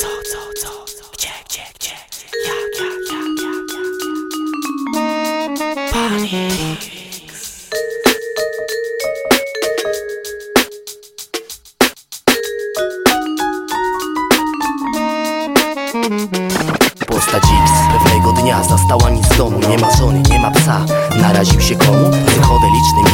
Co, co, co? Jak, jak, jak, jak, jak? Postać X pewnego dnia zastała nic z domu Nie ma żony, nie ma psa Naraził się komu? Psychodeliczny miks Z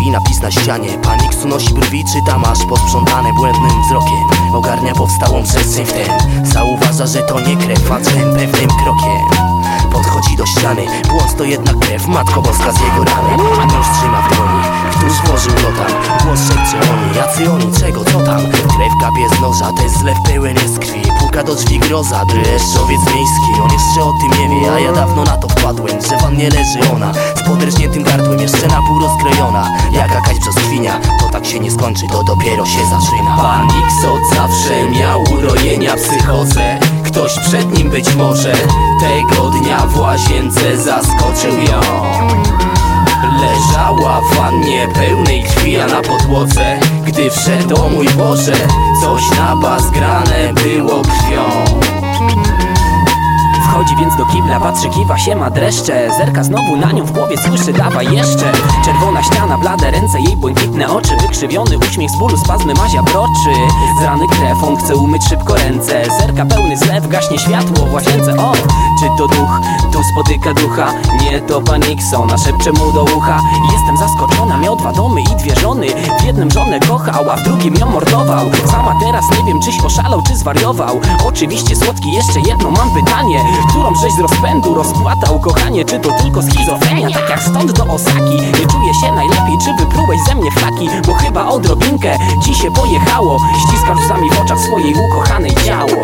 krwi napis na ścianie. Pan X unosi brwi, czyta masz posprzątane błędnym wzrokiem. Ogarnia powstałą przestrzeń w ten Zauważa, że to nie krew, a drzem pewnym krokiem. Podchodzi do ściany, błąd to jednak krew. Matko Boska z jego rany. Nóż trzyma w dłoni, któż włożył go tam? Głos szepcze oni, jacy oni, czego, co tam? Krew kapie z noża, ten zlew pełen jest krwi Puka do drzwi groza, dreszczowiec miejski. On jeszcze o tym nie wie, a ja dawno na to wpadłem Że wam nie leży ona, z podrżniętym gardłem Jeszcze na pół rozkrojona, jak jakaś brzoskwinia To tak się nie skończy, to dopiero się zaczyna. Pan X od zawsze miał urojenia psychozę. Ktoś przed nim być może. Tego dnia w łazience zaskoczył ją. Leżała w wannie pełnej krwi, a na podłodze Gdy wszedł, o mój Boże Coś na bas grane było więc do kibla, patrzy, kiwa się ma dreszcze. Zerka znowu na nią w głowie, słyszy, dawaj jeszcze. Czerwona ściana, blade ręce, jej błękitne oczy. Wykrzywiony uśmiech z bólu, spazmy mazia broczy. Z rany krew, on chce umyć szybko ręce. Zerka pełny zlew, gaśnie światło w łazience O, czy to duch? Tu spotyka ducha. Nie to pan Nixona, szepcze mu do ucha. Jestem zaskoczona, miał dwa domy i dwie żony. W jednym żonę kochał, a w drugim ją mordował. Sama teraz nie wiem, czyś oszalał, czy zwariował. Oczywiście słodki, jeszcze jedno mam pytanie. Którą żeś z rozpędu rozpłatał, kochanie? Czy to tylko schizofrenia, tak jak stąd do Osaki. Nie czuję się najlepiej, czy wyprułeś ze mnie flaki? Bo chyba odrobinkę ci się pojechało. Ściskasz łzami w oczach swojej ukochanej ciało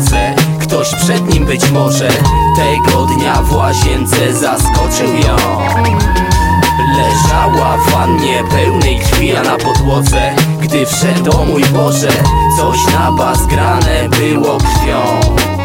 psychozę Ktoś przed nim być może. Tego dnia w łazience zaskoczył ją. Leżała w wannie pełnej krwi, a na podłodze Gdy wszedł, o mój Boże Coś na bas grane było krwią